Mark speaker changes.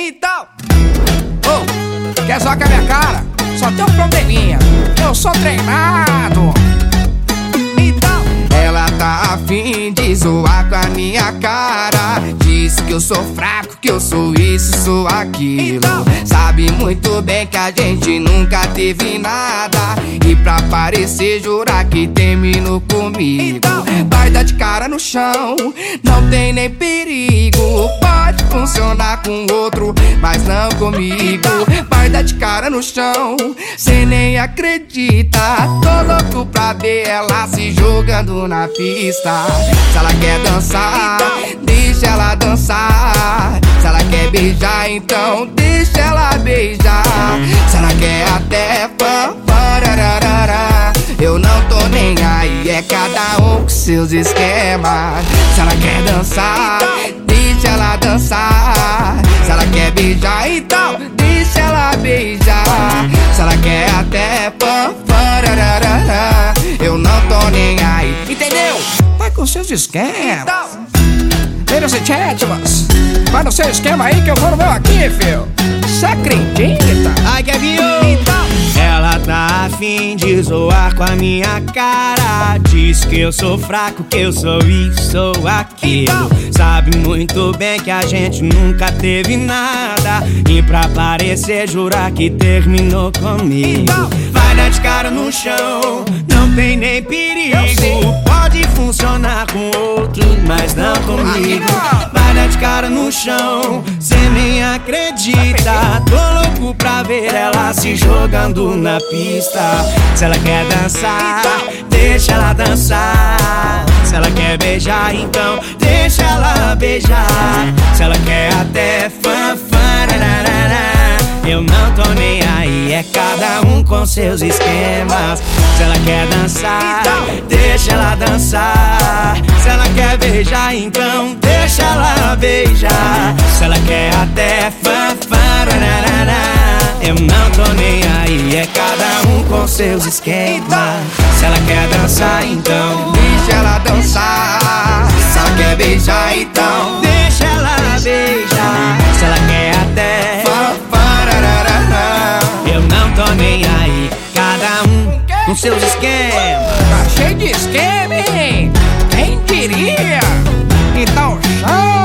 Speaker 1: Então, oh, quer zoar com a minha cara? Só tem um probleminha, eu sou treinado. Então, ela tá afim de zoar com a minha cara. Diz que eu sou fraco, que eu sou isso, sou aquilo. Então, Sabe muito bem que a gente nunca teve nada. E pra parecer, jurar que terminou comigo. Então, vai dar de cara no chão, não tem nem perigo. Com outro, mas não comigo. Vai dar de cara no chão, cê nem acredita. Tô louco pra ver ela se jogando na pista. Se ela quer dançar, deixa ela dançar. Se ela quer beijar, então deixa ela beijar. Se ela quer até eu não tô nem aí. É cada um com seus esquemas. Se ela quer dançar, então deixa ela beijar. Se ela quer até fanfarararara, eu não tô nem aí. Entendeu? Vai com seus esquemas. Vira se chatmas. Vai no seu esquema aí que eu vou no meu aqui, filho. Cê acredita?
Speaker 2: Ai, Kevinho!
Speaker 1: Então,
Speaker 2: Ela tá afim de zoar com a minha cara. Diz que eu sou fraco, que eu sou isso, sou aquilo. Sabe muito bem que a gente nunca teve nada. E pra parecer, jurar que terminou comigo. Vai dar de cara no chão, não tem nem perigo. Pode funcionar com outro, mas não comigo. Vai dar de cara no chão, cê nem acredita. Tô louco pra ver ela se jogando na pista. Se ela quer dançar, deixa ela dançar. Se ela quer beijar, então deixa ela beijar. Se ela quer até fanfarararara. Eu não tô nem aí, é cada um com seus esquemas. Se ela quer dançar, deixa ela dançar. Se ela quer beijar, então deixa ela beijar. Se ela quer até fanfarararara. Eu não tô nem aí, é cada um com seus esquemas. Se ela quer dançar, então
Speaker 1: deixa ela dançar. Se ela quer beijar, então
Speaker 2: deixa ela beijar. Se ela quer até. Eu não tô nem aí. Cada um com seus esquemas.
Speaker 1: Tá cheio de esquema, hein? Quem diria? Então chama.